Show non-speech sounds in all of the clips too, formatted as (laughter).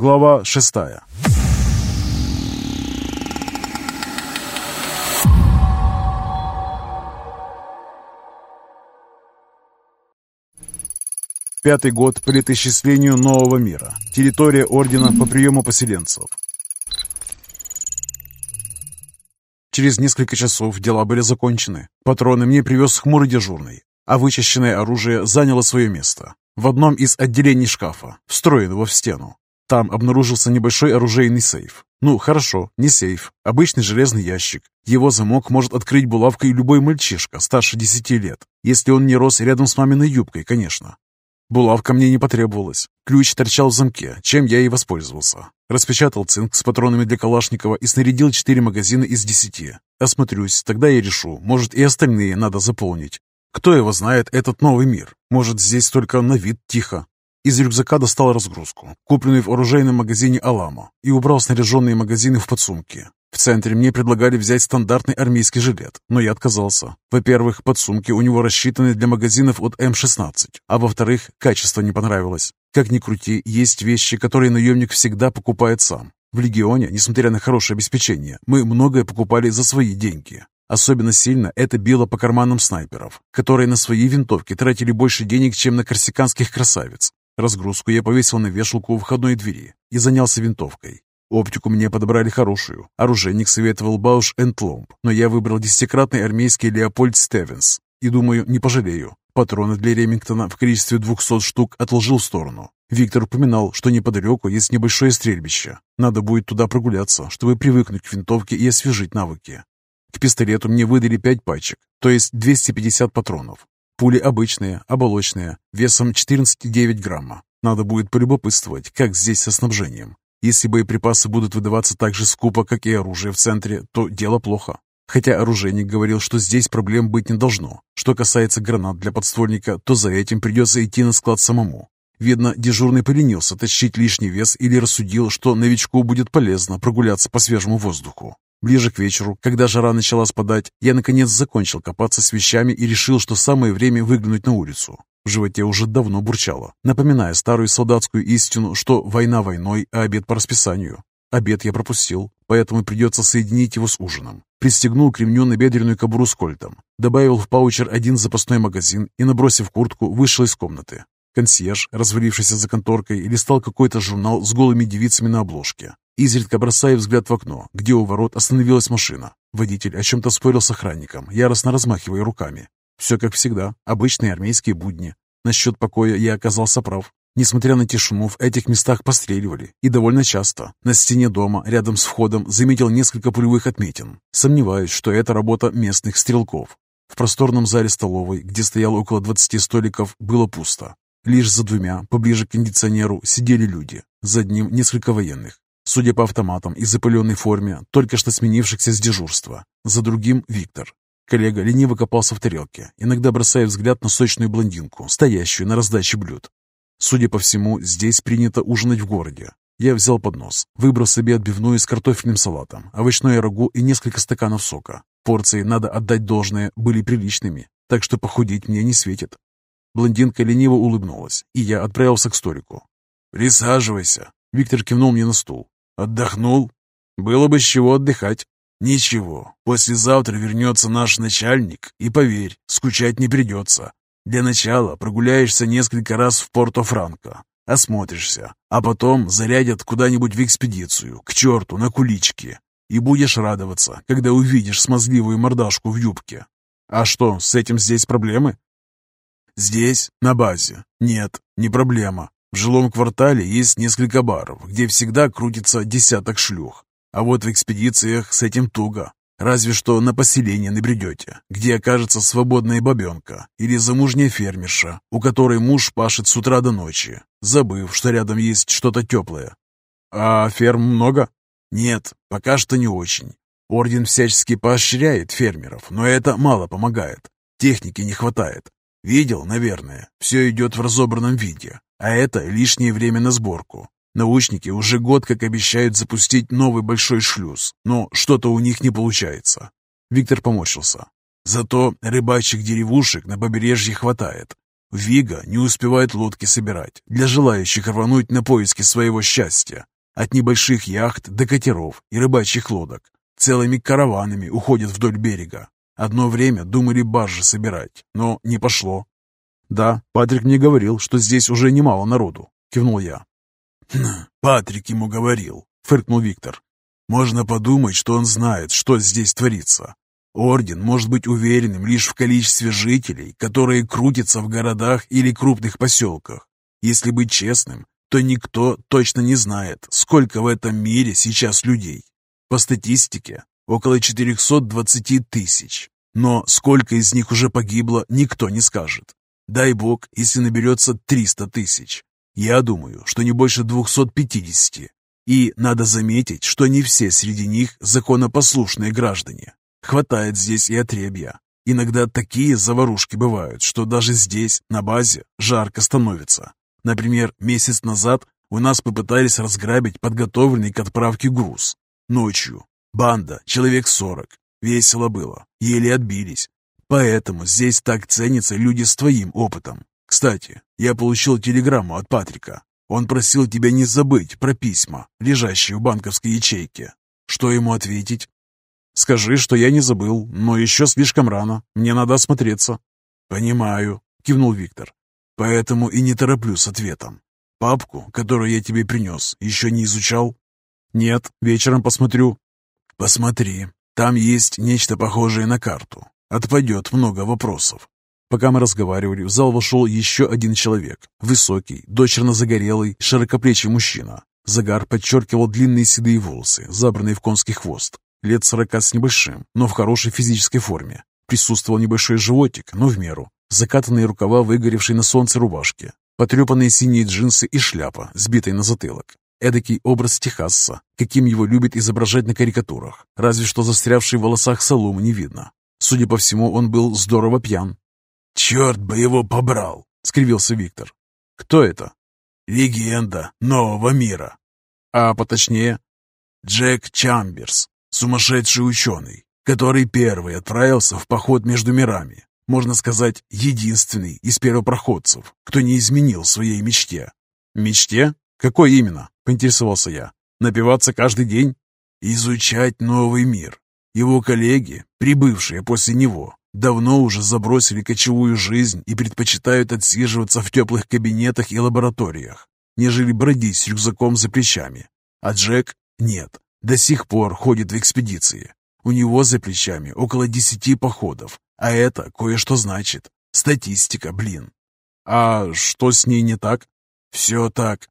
Глава шестая. Пятый год по летоисчислению нового мира. Территория Ордена по приему поселенцев. Через несколько часов дела были закончены. Патроны мне привез хмурый дежурный, а вычищенное оружие заняло свое место. В одном из отделений шкафа, встроенного в стену. Там обнаружился небольшой оружейный сейф. Ну, хорошо, не сейф, обычный железный ящик. Его замок может открыть булавкой любой мальчишка старше 10 лет, если он не рос рядом с маминой юбкой, конечно. Булавка мне не потребовалась. Ключ торчал в замке, чем я и воспользовался. Распечатал цинк с патронами для Калашникова и снарядил четыре магазина из десяти. Осмотрюсь, тогда я решу, может и остальные надо заполнить. Кто его знает, этот новый мир? Может, здесь только на вид тихо. Из рюкзака достал разгрузку, купленную в оружейном магазине «Алама», и убрал снаряженные магазины в подсумки. В центре мне предлагали взять стандартный армейский жилет, но я отказался. Во-первых, подсумки у него рассчитаны для магазинов от М-16, а во-вторых, качество не понравилось. Как ни крути, есть вещи, которые наемник всегда покупает сам. В Легионе, несмотря на хорошее обеспечение, мы многое покупали за свои деньги. Особенно сильно это било по карманам снайперов, которые на свои винтовки тратили больше денег, чем на корсиканских красавиц. Разгрузку я повесил на вешалку у входной двери и занялся винтовкой. Оптику мне подобрали хорошую. Оружейник советовал Бауш энд но я выбрал десятикратный армейский Леопольд Стевенс. И думаю, не пожалею. Патроны для Ремингтона в количестве 200 штук отложил в сторону. Виктор упоминал, что неподалеку есть небольшое стрельбище. Надо будет туда прогуляться, чтобы привыкнуть к винтовке и освежить навыки. К пистолету мне выдали 5 пачек, то есть 250 патронов. Пули обычные, оболочные, весом 14,9 грамма. Надо будет полюбопытствовать, как здесь со снабжением. Если боеприпасы будут выдаваться так же скупо, как и оружие в центре, то дело плохо. Хотя оружейник говорил, что здесь проблем быть не должно. Что касается гранат для подствольника, то за этим придется идти на склад самому. Видно, дежурный поленился тащить лишний вес или рассудил, что новичку будет полезно прогуляться по свежему воздуху. Ближе к вечеру, когда жара начала спадать, я наконец закончил копаться с вещами и решил, что самое время выглянуть на улицу. В животе уже давно бурчало, напоминая старую солдатскую истину, что война войной, а обед по расписанию. Обед я пропустил, поэтому придется соединить его с ужином. Пристегнул к ремню набедренную кобуру с кольтом, добавил в паучер один запасной магазин и, набросив куртку, вышел из комнаты. Консьерж, развалившийся за конторкой, листал какой-то журнал с голыми девицами на обложке изредка бросая взгляд в окно, где у ворот остановилась машина. Водитель о чем-то спорил с охранником, яростно размахивая руками. Все как всегда, обычные армейские будни. Насчет покоя я оказался прав. Несмотря на тишину, в этих местах постреливали, и довольно часто. На стене дома, рядом с входом, заметил несколько пулевых отметин. Сомневаюсь, что это работа местных стрелков. В просторном зале столовой, где стояло около 20 столиков, было пусто. Лишь за двумя, поближе к кондиционеру, сидели люди. За одним несколько военных. Судя по автоматам и запыленной форме, только что сменившихся с дежурства. За другим — Виктор. Коллега лениво копался в тарелке, иногда бросая взгляд на сочную блондинку, стоящую на раздаче блюд. Судя по всему, здесь принято ужинать в городе. Я взял поднос, выбрал себе отбивную с картофельным салатом, овощное рагу и несколько стаканов сока. Порции, надо отдать должное, были приличными, так что похудеть мне не светит. Блондинка лениво улыбнулась, и я отправился к столику. «Присаживайся», — Виктор кивнул мне на стул. Отдохнул? Было бы с чего отдыхать. Ничего, послезавтра вернется наш начальник, и поверь, скучать не придется. Для начала прогуляешься несколько раз в Порто-Франко, осмотришься, а потом зарядят куда-нибудь в экспедицию, к черту, на куличке. И будешь радоваться, когда увидишь смазливую мордашку в юбке. А что, с этим здесь проблемы? Здесь, на базе, нет, не проблема. В жилом квартале есть несколько баров, где всегда крутится десяток шлюх. А вот в экспедициях с этим туго. Разве что на поселение набредете, где окажется свободная бабенка или замужняя фермерша, у которой муж пашет с утра до ночи, забыв, что рядом есть что-то теплое. А ферм много? Нет, пока что не очень. Орден всячески поощряет фермеров, но это мало помогает. Техники не хватает. Видел, наверное, все идет в разобранном виде, а это лишнее время на сборку. Научники уже год как обещают запустить новый большой шлюз, но что-то у них не получается. Виктор поморщился. Зато рыбачьих деревушек на побережье хватает. Вига не успевает лодки собирать для желающих рвануть на поиски своего счастья. От небольших яхт до катеров и рыбачьих лодок. Целыми караванами уходят вдоль берега. Одно время думали баржи собирать, но не пошло. «Да, Патрик мне говорил, что здесь уже немало народу», — кивнул я. «Хм, «Патрик ему говорил», — фыркнул Виктор. «Можно подумать, что он знает, что здесь творится. Орден может быть уверенным лишь в количестве жителей, которые крутятся в городах или крупных поселках. Если быть честным, то никто точно не знает, сколько в этом мире сейчас людей. По статистике, около 420 тысяч. Но сколько из них уже погибло, никто не скажет. Дай бог, если наберется 300 тысяч. Я думаю, что не больше 250. И надо заметить, что не все среди них законопослушные граждане. Хватает здесь и отребья. Иногда такие заварушки бывают, что даже здесь, на базе, жарко становится. Например, месяц назад у нас попытались разграбить подготовленный к отправке груз. Ночью. Банда, человек сорок. Весело было. Еле отбились. Поэтому здесь так ценятся люди с твоим опытом. Кстати, я получил телеграмму от Патрика. Он просил тебя не забыть про письма, лежащие в банковской ячейке. Что ему ответить? Скажи, что я не забыл, но еще слишком рано. Мне надо осмотреться. Понимаю, кивнул Виктор. Поэтому и не тороплю с ответом. Папку, которую я тебе принес, еще не изучал? Нет, вечером посмотрю. Посмотри, там есть нечто похожее на карту. Отпадет много вопросов. Пока мы разговаривали, в зал вошел еще один человек. Высокий, дочерно загорелый, широкоплечий мужчина. Загар подчеркивал длинные седые волосы, забранные в конский хвост. Лет сорока с небольшим, но в хорошей физической форме. Присутствовал небольшой животик, но в меру. Закатанные рукава выгоревшей на солнце рубашки. Потрепанные синие джинсы и шляпа, сбитая на затылок. Эдакий образ Техасса, каким его любят изображать на карикатурах. Разве что застрявший в волосах соломы не видно. Судя по всему, он был здорово пьян. «Черт бы его побрал!» — скривился Виктор. «Кто это?» «Легенда нового мира». «А поточнее?» «Джек Чамберс, сумасшедший ученый, который первый отправился в поход между мирами. Можно сказать, единственный из первопроходцев, кто не изменил своей мечте». «Мечте? Какой именно?» — поинтересовался я. «Напиваться каждый день?» «Изучать новый мир. Его коллеги, прибывшие после него, давно уже забросили кочевую жизнь и предпочитают отсиживаться в теплых кабинетах и лабораториях, нежели бродить с рюкзаком за плечами. А Джек нет, до сих пор ходит в экспедиции. У него за плечами около десяти походов, а это кое-что значит. Статистика, блин. А что с ней не так? Все так.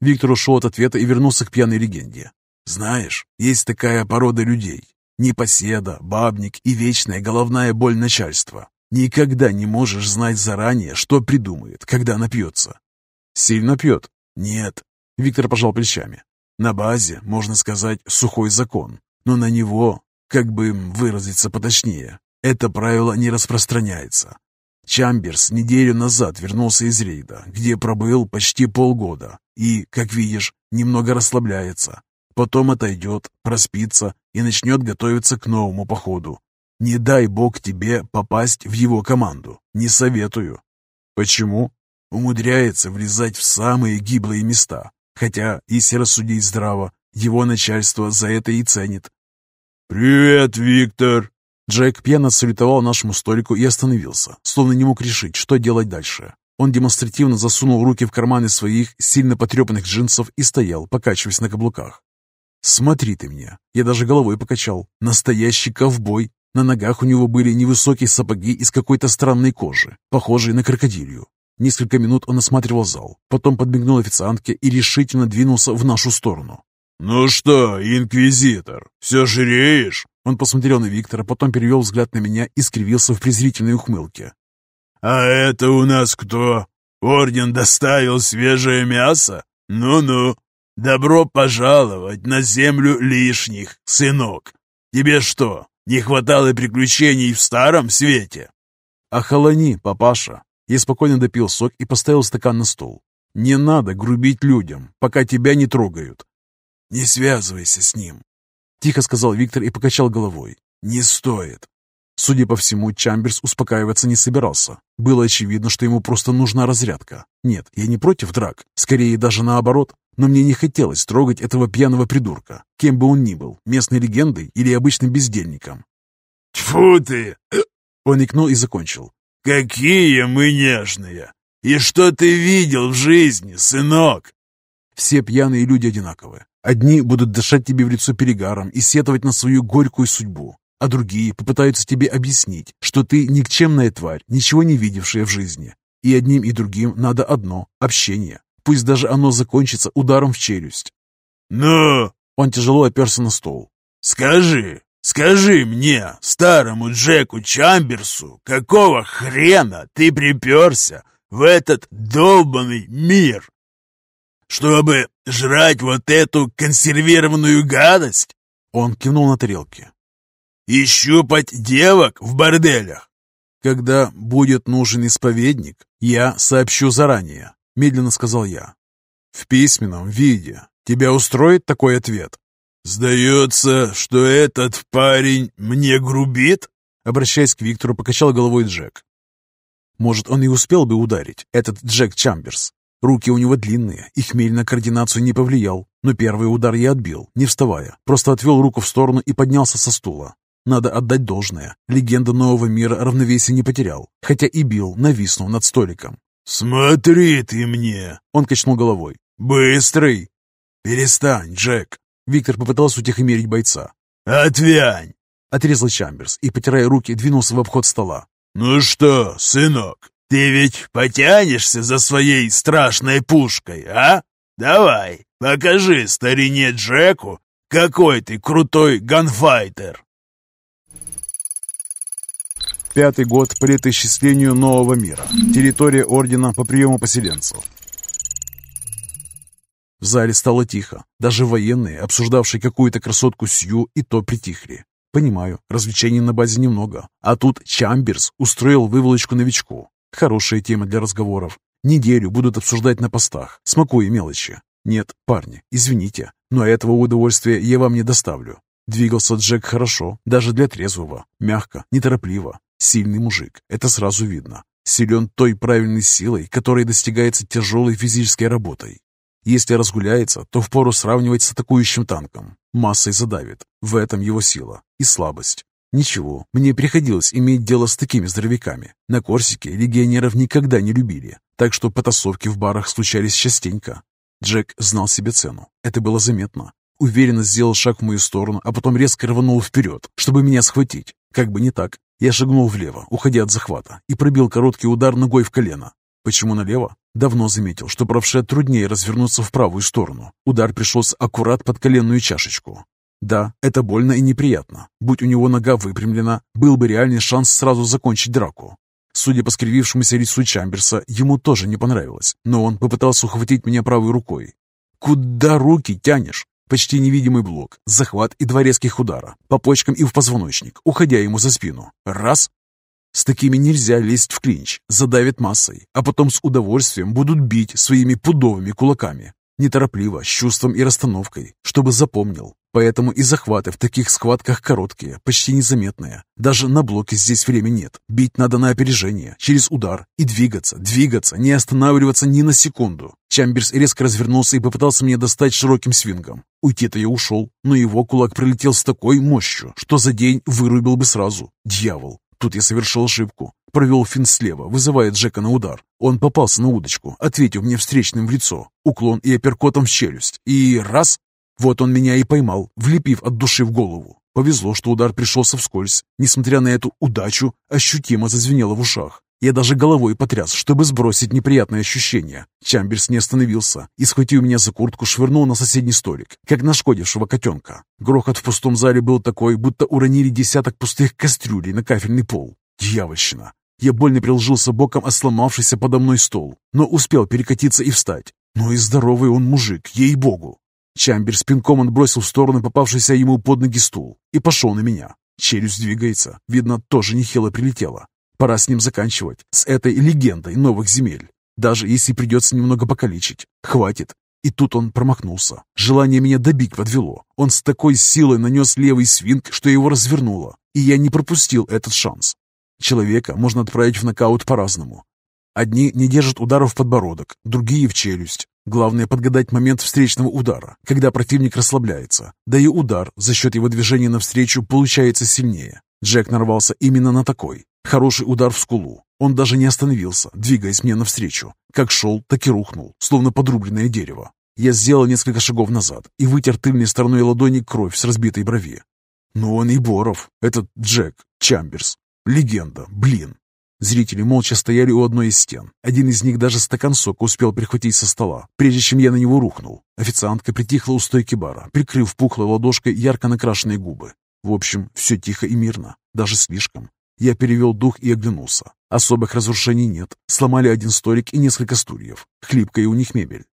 Виктор ушел от ответа и вернулся к пьяной легенде. Знаешь, есть такая порода людей. Непоседа, бабник и вечная головная боль начальства. Никогда не можешь знать заранее, что придумает, когда напьется. Сильно пьет? Нет. Виктор пожал плечами. На базе, можно сказать, сухой закон. Но на него, как бы выразиться поточнее, это правило не распространяется. Чамберс неделю назад вернулся из рейда, где пробыл почти полгода, и, как видишь, немного расслабляется. Потом отойдет, проспится и начнет готовиться к новому походу. Не дай бог тебе попасть в его команду. Не советую. Почему? Умудряется влезать в самые гиблые места. Хотя, если рассудить здраво, его начальство за это и ценит. «Привет, Виктор!» Джек пьяно салютовал нашему столику и остановился, словно не мог решить, что делать дальше. Он демонстративно засунул руки в карманы своих сильно потрепанных джинсов и стоял, покачиваясь на каблуках. «Смотри ты мне!» Я даже головой покачал. «Настоящий ковбой!» На ногах у него были невысокие сапоги из какой-то странной кожи, похожие на крокодилью. Несколько минут он осматривал зал, потом подмигнул официантке и решительно двинулся в нашу сторону. «Ну что, инквизитор, все жиреешь?» Он посмотрел на Виктора, потом перевел взгляд на меня и скривился в презрительной ухмылке. «А это у нас кто? Орден доставил свежее мясо? Ну-ну, «Добро пожаловать на землю лишних, сынок! Тебе что, не хватало приключений в старом свете?» «Охолони, папаша!» Я спокойно допил сок и поставил стакан на стол. «Не надо грубить людям, пока тебя не трогают». «Не связывайся с ним», — тихо сказал Виктор и покачал головой. «Не стоит. Судя по всему, Чамберс успокаиваться не собирался. Было очевидно, что ему просто нужна разрядка. Нет, я не против драк, скорее даже наоборот. Но мне не хотелось трогать этого пьяного придурка, кем бы он ни был, местной легендой или обычным бездельником. «Тьфу ты!» (clears throat) Он икнул и закончил. «Какие мы нежные! И что ты видел в жизни, сынок?» Все пьяные люди одинаковы. Одни будут дышать тебе в лицо перегаром и сетовать на свою горькую судьбу, а другие попытаются тебе объяснить, что ты никчемная тварь, ничего не видевшая в жизни. И одним и другим надо одно – общение. Пусть даже оно закончится ударом в челюсть. «Ну?» Он тяжело оперся на стол. «Скажи, скажи мне, старому Джеку Чамберсу, какого хрена ты приперся в этот долбанный мир? Чтобы жрать вот эту консервированную гадость?» Он кивнул на тарелки. И щупать девок в борделях. Когда будет нужен исповедник, я сообщу заранее, медленно сказал я. В письменном виде. Тебя устроит такой ответ? Сдается, что этот парень мне грубит? Обращаясь к Виктору, покачал головой Джек. Может, он и успел бы ударить, этот Джек Чамберс. Руки у него длинные, и хмель на координацию не повлиял. Но первый удар я отбил, не вставая. Просто отвел руку в сторону и поднялся со стула. Надо отдать должное. Легенда нового мира равновесия не потерял, хотя и бил, нависнув над столиком. «Смотри ты мне!» Он качнул головой. «Быстрый!» «Перестань, Джек!» Виктор попытался утихомирить бойца. «Отвянь!» Отрезал Чамберс и, потирая руки, двинулся в обход стола. «Ну что, сынок, ты ведь потянешься за своей страшной пушкой, а? Давай, покажи старине Джеку, какой ты крутой ганфайтер!» Пятый год по летоисчислению нового мира. Территория Ордена по приему поселенцев. В зале стало тихо. Даже военные, обсуждавшие какую-то красотку Сью, и то притихли. Понимаю, развлечений на базе немного. А тут Чамберс устроил выволочку новичку. Хорошая тема для разговоров. Неделю будут обсуждать на постах, смакуя мелочи. Нет, парни, извините, но этого удовольствия я вам не доставлю. Двигался Джек хорошо, даже для трезвого, мягко, неторопливо, Сильный мужик, это сразу видно. Силен той правильной силой, которая достигается тяжелой физической работой. Если разгуляется, то впору сравнивать с атакующим танком. Массой задавит. В этом его сила и слабость. Ничего, мне приходилось иметь дело с такими здоровяками. На Корсике легионеров никогда не любили, так что потасовки в барах случались частенько. Джек знал себе цену. Это было заметно. Уверенно сделал шаг в мою сторону, а потом резко рванул вперед, чтобы меня схватить. Как бы не так. Я шагнул влево, уходя от захвата, и пробил короткий удар ногой в колено. Почему налево? Давно заметил, что правше труднее развернуться в правую сторону. Удар пришелся аккурат под коленную чашечку. Да, это больно и неприятно. Будь у него нога выпрямлена, был бы реальный шанс сразу закончить драку. Судя по скривившемуся лицу Чамберса, ему тоже не понравилось, но он попытался ухватить меня правой рукой. «Куда руки тянешь?» Почти невидимый блок, захват и два резких удара, по почкам и в позвоночник, уходя ему за спину. Раз. С такими нельзя лезть в клинч, задавит массой, а потом с удовольствием будут бить своими пудовыми кулаками. Неторопливо, с чувством и расстановкой, чтобы запомнил. Поэтому и захваты в таких схватках короткие, почти незаметные. Даже на блоке здесь времени нет. Бить надо на опережение, через удар. И двигаться, двигаться, не останавливаться ни на секунду. Чамберс резко развернулся и попытался мне достать широким свингом. Уйти-то я ушел, но его кулак прилетел с такой мощью, что за день вырубил бы сразу. Дьявол. Тут я совершил ошибку. Провел финт слева, вызывая Джека на удар. Он попался на удочку, ответив мне встречным в лицо. Уклон и апперкотом в челюсть. И раз... Вот он меня и поймал, влепив от души в голову. Повезло, что удар пришелся вскользь. Несмотря на эту удачу, ощутимо зазвенело в ушах. Я даже головой потряс, чтобы сбросить неприятные ощущения. Чамберс не остановился и, схватив меня за куртку, швырнул на соседний столик, как нашкодившего котенка. Грохот в пустом зале был такой, будто уронили десяток пустых кастрюлей на кафельный пол. Дьявольщина! Я больно приложился боком о сломавшийся подо мной стол, но успел перекатиться и встать. Ну и здоровый он мужик, ей-богу! Чамбер с пинком он бросил в сторону попавшийся ему под ноги стул и пошел на меня. Челюсть двигается, видно, тоже нехило прилетела. Пора с ним заканчивать, с этой легендой новых земель. Даже если придется немного покалечить. Хватит. И тут он промахнулся. Желание меня добить подвело. Он с такой силой нанес левый свинг, что его развернуло. и я не пропустил этот шанс. Человека можно отправить в нокаут по-разному. Одни не держат удара в подбородок, другие в челюсть. Главное подгадать момент встречного удара, когда противник расслабляется. Да и удар за счет его движения навстречу получается сильнее. Джек нарвался именно на такой. Хороший удар в скулу. Он даже не остановился, двигаясь мне навстречу. Как шел, так и рухнул, словно подрубленное дерево. Я сделал несколько шагов назад и вытер тыльной стороной ладони кровь с разбитой брови. Но он и Боров, этот Джек Чамберс. Легенда, блин. Зрители молча стояли у одной из стен. Один из них даже стакан сока успел прихватить со стола, прежде чем я на него рухнул. Официантка притихла у стойки бара, прикрыв пухлой ладошкой ярко накрашенные губы. В общем, все тихо и мирно, даже слишком. Я перевел дух и оглянулся. Особых разрушений нет. Сломали один столик и несколько стульев. Хлипкая у них мебель.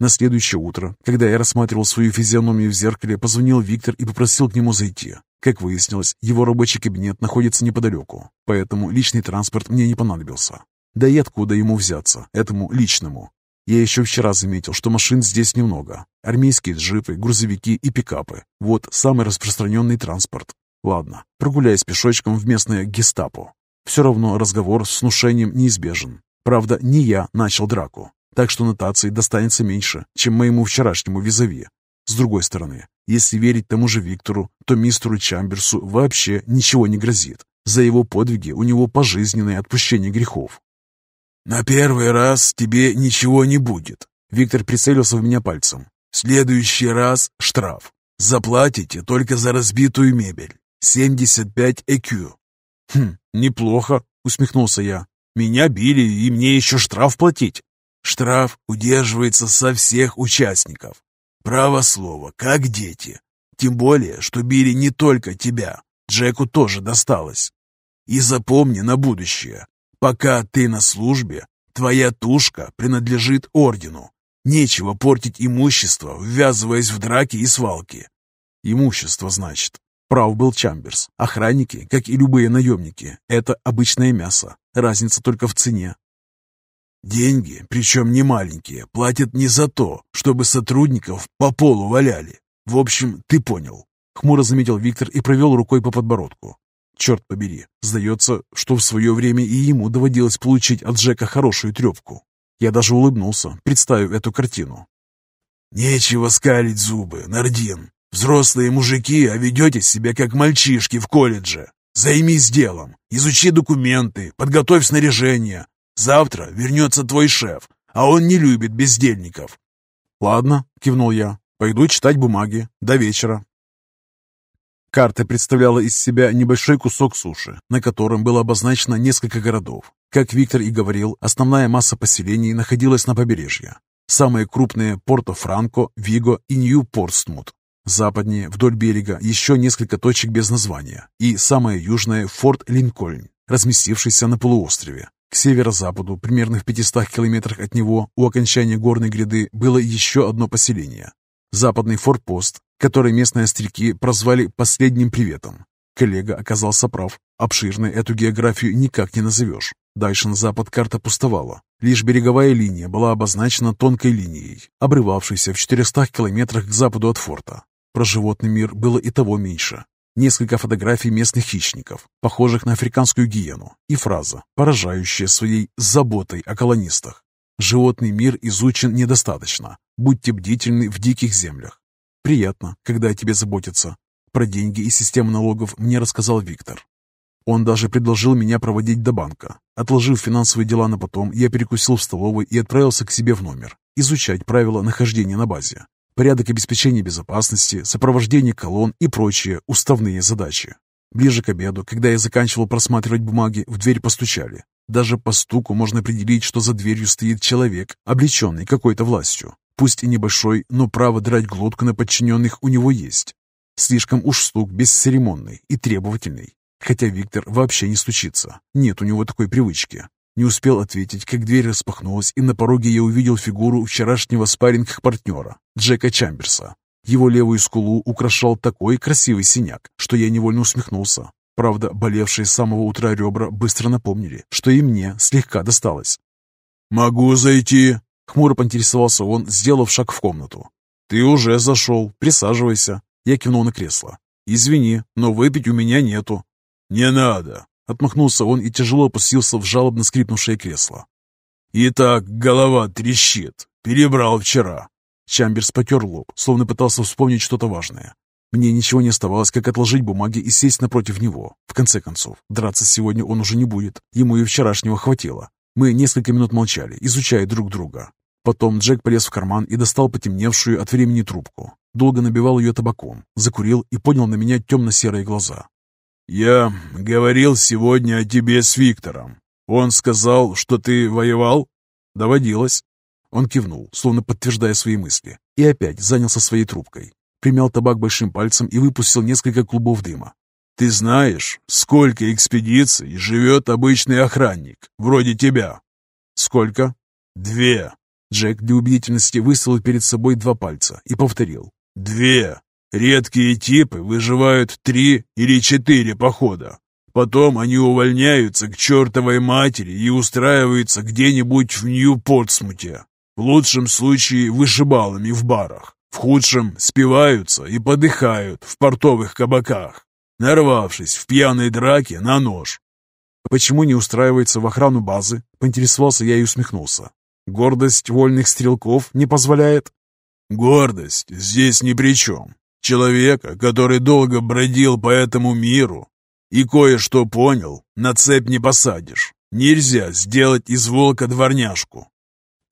На следующее утро, когда я рассматривал свою физиономию в зеркале, позвонил Виктор и попросил к нему зайти. Как выяснилось, его рабочий кабинет находится неподалеку, поэтому личный транспорт мне не понадобился. Да и откуда ему взяться, этому личному? Я еще вчера заметил, что машин здесь немного. Армейские джипы, грузовики и пикапы. Вот самый распространенный транспорт. Ладно, прогуляюсь пешочком в местное гестапо. Все равно разговор с внушением неизбежен. Правда, не я начал драку так что нотации достанется меньше, чем моему вчерашнему визави. С другой стороны, если верить тому же Виктору, то мистеру Чамберсу вообще ничего не грозит. За его подвиги у него пожизненное отпущение грехов. «На первый раз тебе ничего не будет», — Виктор прицелился в меня пальцем. «В следующий раз штраф. Заплатите только за разбитую мебель. 75 ЭКЮ». «Хм, неплохо», — усмехнулся я. «Меня били, и мне еще штраф платить». Штраф удерживается со всех участников. Право слово, как дети. Тем более, что били не только тебя. Джеку тоже досталось. И запомни на будущее, пока ты на службе, твоя тушка принадлежит ордену. Нечего портить имущество, ввязываясь в драки и свалки. Имущество, значит. Прав был Чамберс. Охранники, как и любые наемники, это обычное мясо. Разница только в цене. Деньги, причем не маленькие, платят не за то, чтобы сотрудников по полу валяли. В общем, ты понял. Хмуро заметил Виктор и провел рукой по подбородку. Черт побери, сдается, что в свое время и ему доводилось получить от Джека хорошую трепку. Я даже улыбнулся, представив эту картину. «Нечего скалить зубы, Нардин. Взрослые мужики, а ведете себя как мальчишки в колледже. Займись делом, изучи документы, подготовь снаряжение, Завтра вернется твой шеф, а он не любит бездельников». «Ладно», — кивнул я, — «пойду читать бумаги. До вечера». Карта представляла из себя небольшой кусок суши, на котором было обозначено несколько городов. Как Виктор и говорил, основная масса поселений находилась на побережье. Самые крупные – Порто-Франко, Виго и Нью-Портсмут. Западнее, вдоль берега, еще несколько точек без названия. И самое южное – Форт Линкольн, разместившийся на полуострове. К северо-западу, примерно в 500 километрах от него, у окончания горной гряды, было еще одно поселение. Западный форпост, который местные остряки прозвали «последним приветом». Коллега оказался прав. Обширной эту географию никак не назовешь. Дальше на запад карта пустовала. Лишь береговая линия была обозначена тонкой линией, обрывавшейся в 400 километрах к западу от форта. Про животный мир было и того меньше. Несколько фотографий местных хищников, похожих на африканскую гиену, и фраза, поражающая своей заботой о колонистах. Животный мир изучен недостаточно. Будьте бдительны в диких землях. Приятно, когда о тебе заботятся. Про деньги и систему налогов мне рассказал Виктор. Он даже предложил меня проводить до банка. Отложив финансовые дела на потом, я перекусил в столовой и отправился к себе в номер, изучать правила нахождения на базе порядок обеспечения безопасности, сопровождение колонн и прочие уставные задачи. Ближе к обеду, когда я заканчивал просматривать бумаги, в дверь постучали. Даже по стуку можно определить, что за дверью стоит человек, облеченный какой-то властью. Пусть и небольшой, но право драть глотку на подчиненных у него есть. Слишком уж стук бесцеремонный и требовательный. Хотя Виктор вообще не стучится. Нет у него такой привычки. Не успел ответить, как дверь распахнулась, и на пороге я увидел фигуру вчерашнего спарринг-партнера, Джека Чамберса. Его левую скулу украшал такой красивый синяк, что я невольно усмехнулся. Правда, болевшие с самого утра ребра быстро напомнили, что и мне слегка досталось. «Могу зайти?» — хмуро поинтересовался он, сделав шаг в комнату. «Ты уже зашел, присаживайся». Я кивнул на кресло. «Извини, но выпить у меня нету». «Не надо», — отмахнулся он и тяжело опустился в жалобно скрипнувшее кресло. «Итак, голова трещит. Перебрал вчера». Чамберс потер лоб, словно пытался вспомнить что-то важное. Мне ничего не оставалось, как отложить бумаги и сесть напротив него. В конце концов, драться сегодня он уже не будет. Ему и вчерашнего хватило. Мы несколько минут молчали, изучая друг друга. Потом Джек полез в карман и достал потемневшую от времени трубку. Долго набивал ее табаком, закурил и поднял на меня темно-серые глаза. «Я говорил сегодня о тебе с Виктором. Он сказал, что ты воевал?» «Доводилось». Он кивнул, словно подтверждая свои мысли, и опять занялся своей трубкой. Примял табак большим пальцем и выпустил несколько клубов дыма. «Ты знаешь, сколько экспедиций живет обычный охранник, вроде тебя?» «Сколько?» «Две». Джек для убедительности выставил перед собой два пальца и повторил. «Две. Редкие типы выживают три или четыре похода. Потом они увольняются к чертовой матери и устраиваются где-нибудь в Нью-Портсмуте. В лучшем случае вышибалами в барах. В худшем спиваются и подыхают в портовых кабаках, нарвавшись в пьяной драке на нож. «Почему не устраивается в охрану базы?» — поинтересовался я и усмехнулся. «Гордость вольных стрелков не позволяет?» «Гордость здесь ни при чем. Человека, который долго бродил по этому миру и кое-что понял, на цепь не посадишь. Нельзя сделать из волка дворняжку».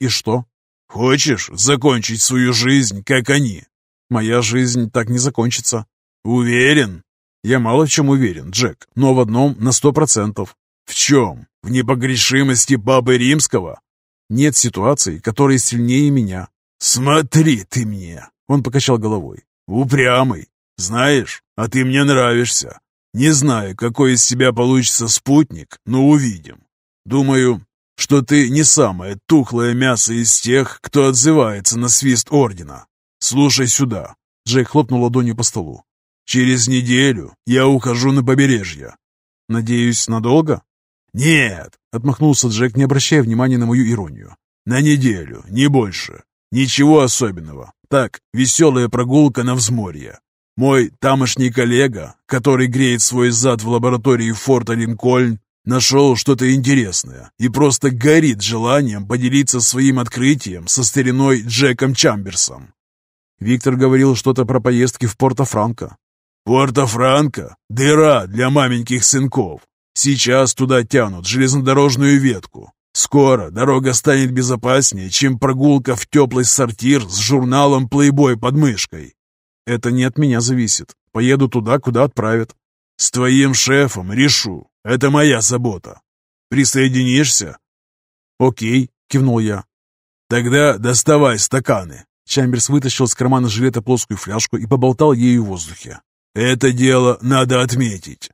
«И что?» Хочешь закончить свою жизнь, как они? Моя жизнь так не закончится. Уверен? Я мало в чем уверен, Джек, но в одном на сто процентов. В чем? В непогрешимости Папы Римского? Нет ситуаций, которые сильнее меня. Смотри ты мне! Он покачал головой. Упрямый. Знаешь, а ты мне нравишься. Не знаю, какой из себя получится спутник, но увидим. Думаю, что ты не самое тухлое мясо из тех, кто отзывается на свист Ордена. Слушай сюда». Джек хлопнул ладонью по столу. «Через неделю я ухожу на побережье». «Надеюсь, надолго?» «Нет», — отмахнулся Джек, не обращая внимания на мою иронию. «На неделю, не больше. Ничего особенного. Так, веселая прогулка на взморье. Мой тамошний коллега, который греет свой зад в лаборатории форта Линкольн, Нашел что-то интересное и просто горит желанием поделиться своим открытием со стариной Джеком Чамберсом. Виктор говорил что-то про поездки в Порто-Франко. Порто-Франко? Дыра для маменьких сынков. Сейчас туда тянут железнодорожную ветку. Скоро дорога станет безопаснее, чем прогулка в теплый сортир с журналом «Плейбой» под мышкой. Это не от меня зависит. Поеду туда, куда отправят. С твоим шефом решу. Это моя забота. Присоединишься?» «Окей», — кивнул я. «Тогда доставай стаканы». Чамберс вытащил из кармана жилета плоскую фляжку и поболтал ею в воздухе. «Это дело надо отметить.